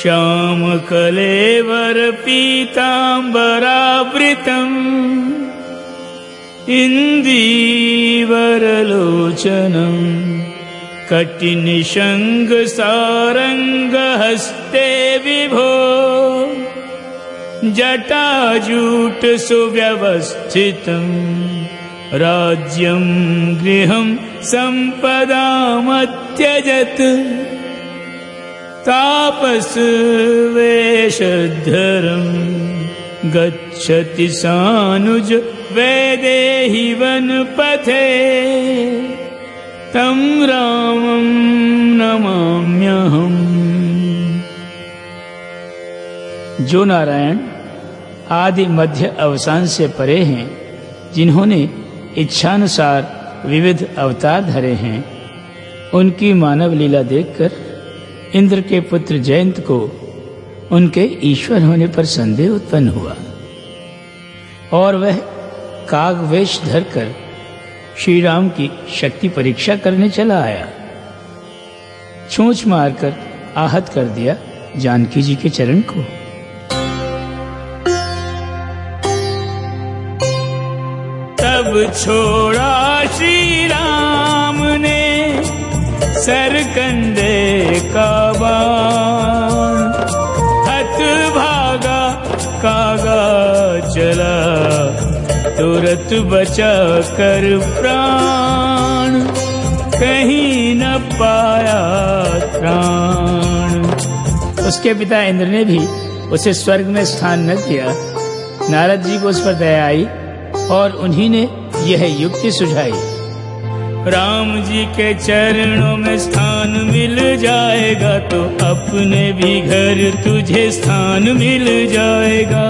श्यामकलेवरपीताम्बरावृतम् इन्दीवरलोचनम् कटिनिषङ्गसारङ्गहस्ते विभो जटाजूट सुव्यवस्थितम् राज्यम् गृहम् सम्पदामत्यजत् त्यजत् तापसवेषधरम् गच्छति सानुज वैदेहि वनपथे तं रामं नमाम्यहम्। जो नारायण आदि मध्य अवसान से परे हैं, जिन्होंने इच्छानुसार विविध अवतार धरे हैं, उनकी मानव लीला देखकर इंद्र के पुत्र जयंत को उनके ईश्वर होने पर संदेह उत्पन्न हुआ। और वह काग वेश धरकर श्री राम की शक्ति परीक्षा करने चला आया। छूछ मारकर आहत कर दिया जानकी जी के चरण को। तब छोड़ा श्री सरकंडे काबा। हत भागा, कागा चला। तुरत बचा कर प्राण। कहीं न पाया त्राण। उसके पिता इंद्र ने भी उसे स्वर्ग में स्थान न दिया। नारद जी को उस पर दया आई और उन्हीं ने यह युक्ति सुझाई। राम जी के चरणों में स्थान मिल जाएगा तो अपने भी घर तुझे स्थान मिल जाएगा।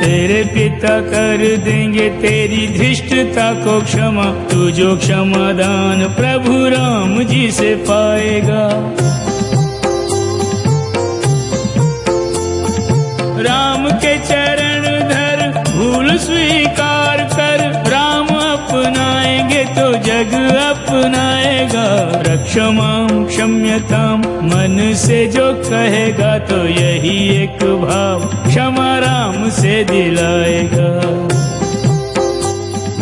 तेरे पिता कर देंगे तेरी धृष्टता को क्षमा तू जो क्षमादान प्रभु राम जी से पाएगा। रक्षमाम क्षम्यताम मन से जो कहेगा तो यही एक भाव। क्षमा राम से दिलाएगा।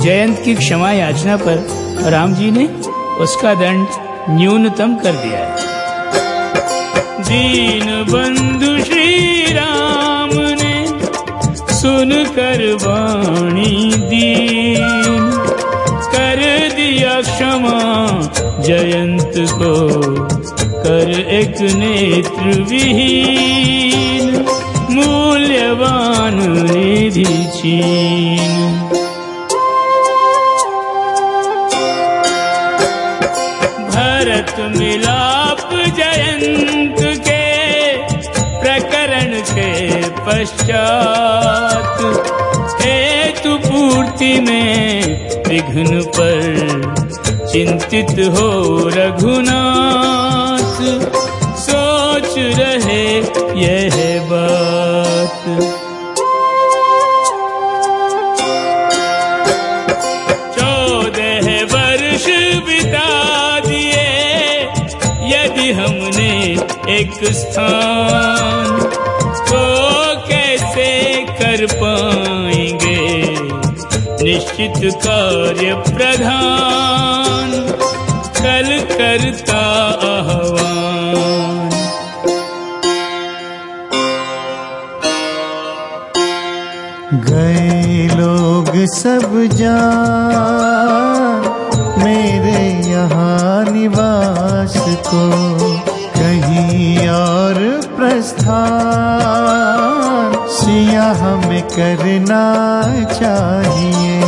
जयंत की क्षमा याचना पर राम जी ने उसका दंड न्यूनतम कर दिया है। दीन बंधु श्री राम ने सुन कर वाणी दी। कर दिया क्षमा जयंत को कर एक नेत्र विहीन, मूल्यवान निधि छीन। भरत मिलाप जयंत के प्रकरण के पश्चात हेतु पूर्ति में विघ्न पर चिंतित हो रघुनाथ, सोच रहे यह बात। चौदह वर्ष बिता दिए, यदि हमने एक स्थान तो कैसे कर पाएँगे? निश्चित कार्य प्रधान। करता आह्वान गए लोग सब जान मेरे यहाँ निवास को कहीं और प्रस्थान। सिया हमें करना चाहिए।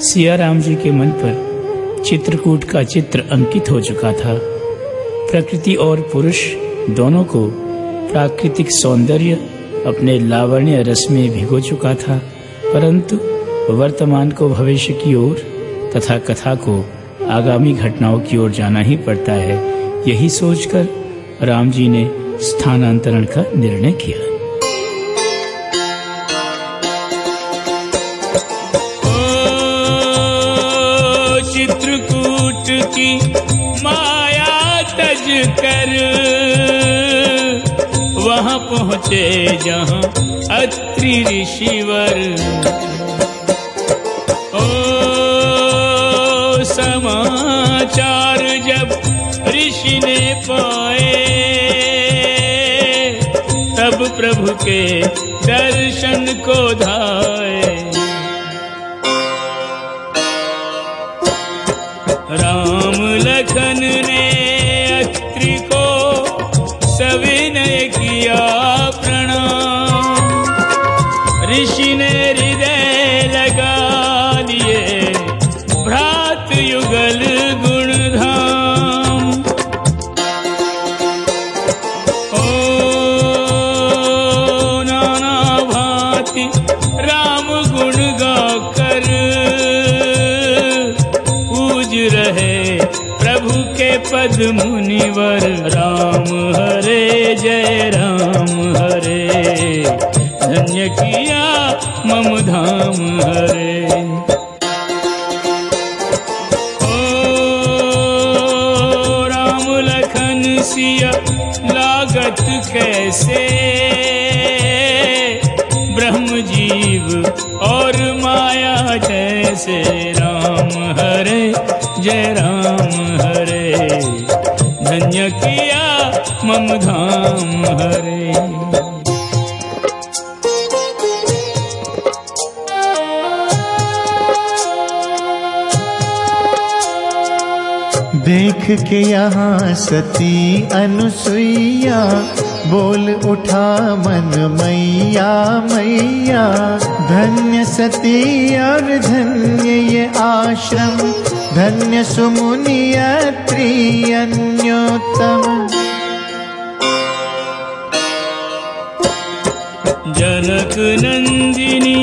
सिया राम जी के मन पर चित्रकूट का चित्र अंकित हो चुका था। प्रकृति और पुरुष दोनों को प्राकृतिक सौंदर्य अपने लावण्य रस में भिगो चुका था, परंतु वर्तमान को भविष्य की ओर तथा कथा को आगामी घटनाओं की ओर जाना ही पड़ता है। यही सोचकर राम जी ने स्थानांतरण का निर्णय किया। चित्रकूट की माया तज कर। वहाँ पहुँचे जहाँ अत्रि ऋषिवर। ओ समाचार जब ऋषि ने पाए, तब प्रभु के दर्शन को धाए। मुनिवर, राम हरे, जय राम हरे। धन्य किया मम धाम हरे। ओ राम लखन सिया, लागत कैसे? ब्रह्म जीव और माया जैसे राम हरे जय राम हरे। धन्य किया मम धाम हरे। देख के यहाँ सती अनुसुईया, बोल उठा मन मैया मैया। धन्य सती और धन्य ये आश्रम धन्य सुमुनि अत्रि अन्योत्तम जनक नंदिनी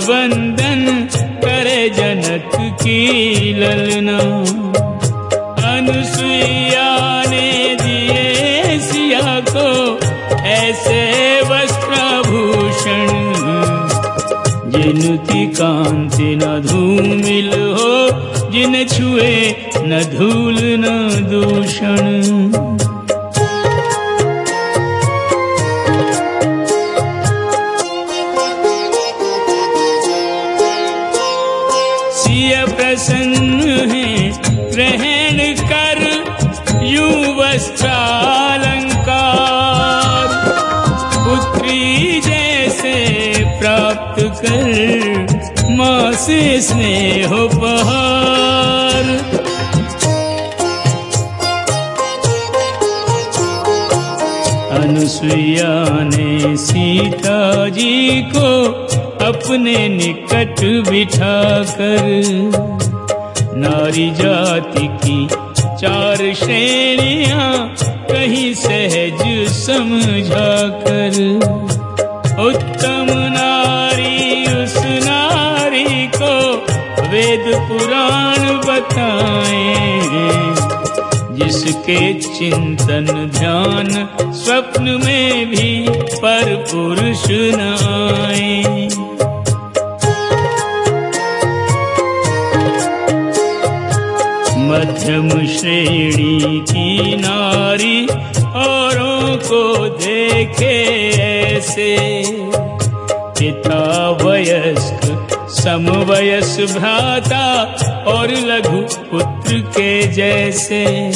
वंदन करे जनक की ललना। अनुसुईया ने दिए सिया को, ऐसे वस्त्राभूषण जिनकी कांति न धूमिल हो, जिन छुए न धूल न दूषण। वस्त्रालंकार पुत्री जैसे प्राप्त कर माँ से स्नेह उपहार। अनुसुईया ने सीता जी को अपने निकट बिठाकर, नारी जाति की चार श्रेणियाँ, कहीं सहज समझाकर। उत्तम नारी, उस नारी को वेद पुराण बताएँ। जिसके चिंतन ध्यान स्वप्न में भी पर पुरुष न मध्यम श्रेणी की नारी औरों को देखे ऐसे। पिता वयस्क समवयस भ्राता और लघु पुत्र के जैसे।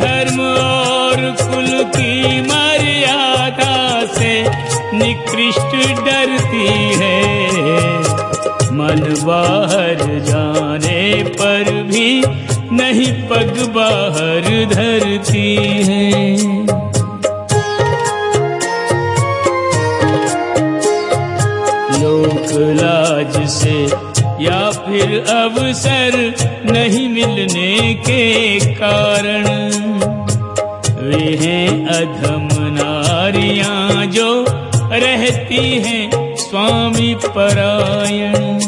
धर्म और कुल की मर्यादा से निकृष्ट डरती है। मन बाहर जाने पर भी नहीं पग बाहर धरती है। लोक लाज से या फिर अवसर नहीं मिलने के कारण, वे हैं अधम नारियाँ जो रहती हैं स्वामी परायण।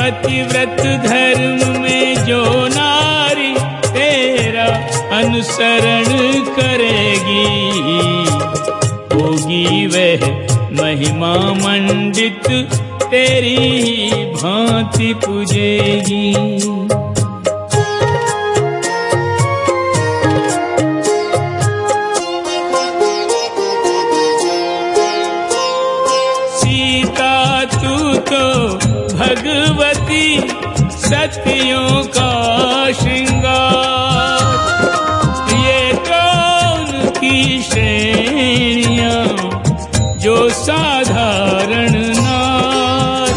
पतिव्रत धर्म में जो नारी तेरा अनुसरण करेगी। होगी वह महिमा मंडित, तेरी भांति पूजेगी। सतियों का श्रृंगार। ये कौन की श्रेणियाँ, जो साधारण नार?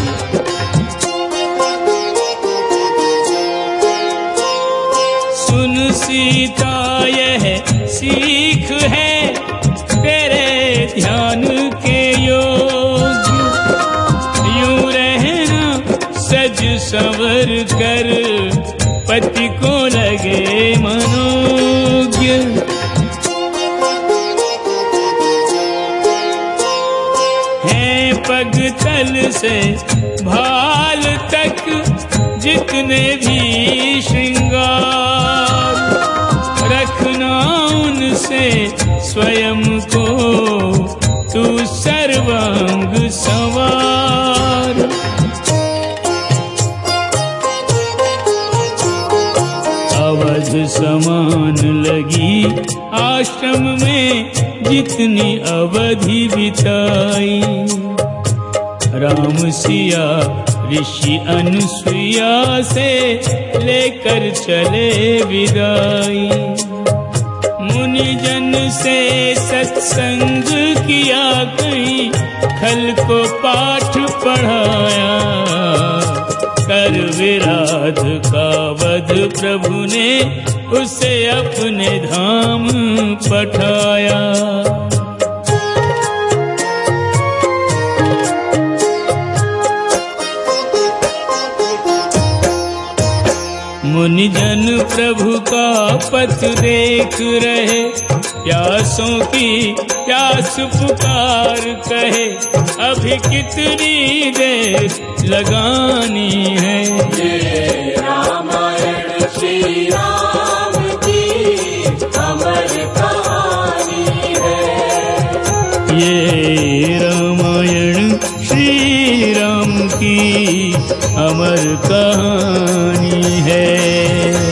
सुन सीता, यह सीख है, तेरे ध्यान संवर कर, पति को लगे मनोज्ञ। है पग तल से भाल तक, जितने भी श्रृंगार। रखना उनसे स्वयं को, तू सर्वांग सवार। समान लगी। आश्रम में जितनी अवधि बिताई। राम सिया, ऋषि अनुसुईया से लेकर चले विदाई। मुनि जन से सत्संग किया कहीं खल को पाठ पढ़ाया। कर विराध का वध प्रभु ने उसे अपने धाम पठाया। मुनि जन प्रभु का पथ देख रहे, प्यासों की प्यास पुकार कहे, अभी कितनी देर लगानी है। ये रामायण, श्री राम। ये रामायण श्री राम की अमर कहानी है